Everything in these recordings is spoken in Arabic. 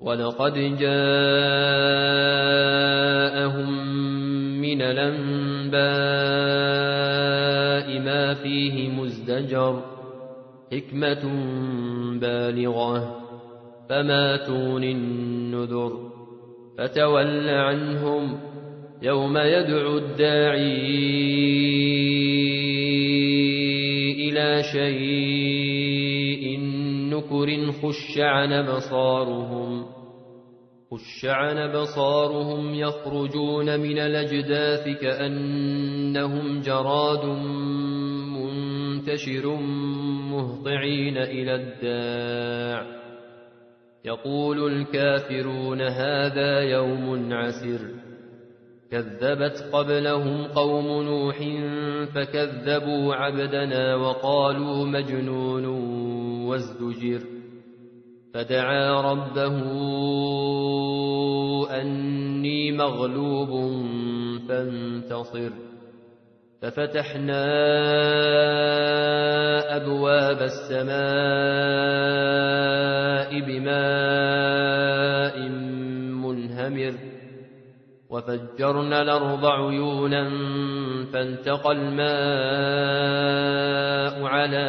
ولقد جاءهم من الأنباء ما فيه مزدجر حكمة بالغة فما تون النذر فتول عنهم يوم يدعو الداعي إلى شيء خش عن بصارهم خش عن بصارهم يخرجون من الأجداث كأنهم جراد منتشر مهطعين إلى الداع يقول الكافرون هذا يوم عسر كذبت قبلهم قوم نوح فكذبوا عبدنا وقالوا مجنون وازدجر. فدعا ربه أني مغلوب فانتصر. ففتحنا أبواب السماء بماء منهمر. وفجرنا الأرض عيونا فالتقى الماء على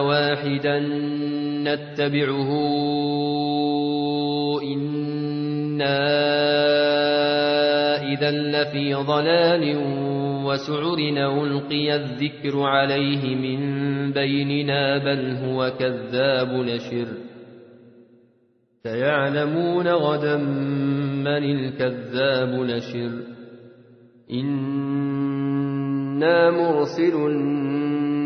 واحدا نتبعه إنا إذا لفي ضلال وسعر ألقي الذكر عليه من بيننا بل هو كذاب نشر سيعلمون غدا من الكذاب نشر إنا مرسل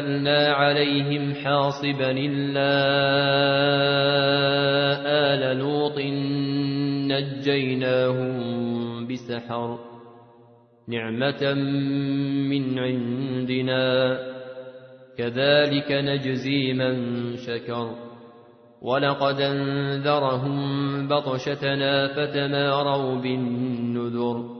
أرسلنا عليهم حاصبا إلا آل لوط نجيناهم بسحر نعمة من عندنا كذلك نجزي من شكر ولقد أنذرهم بطشتنا فتماروا بالنذر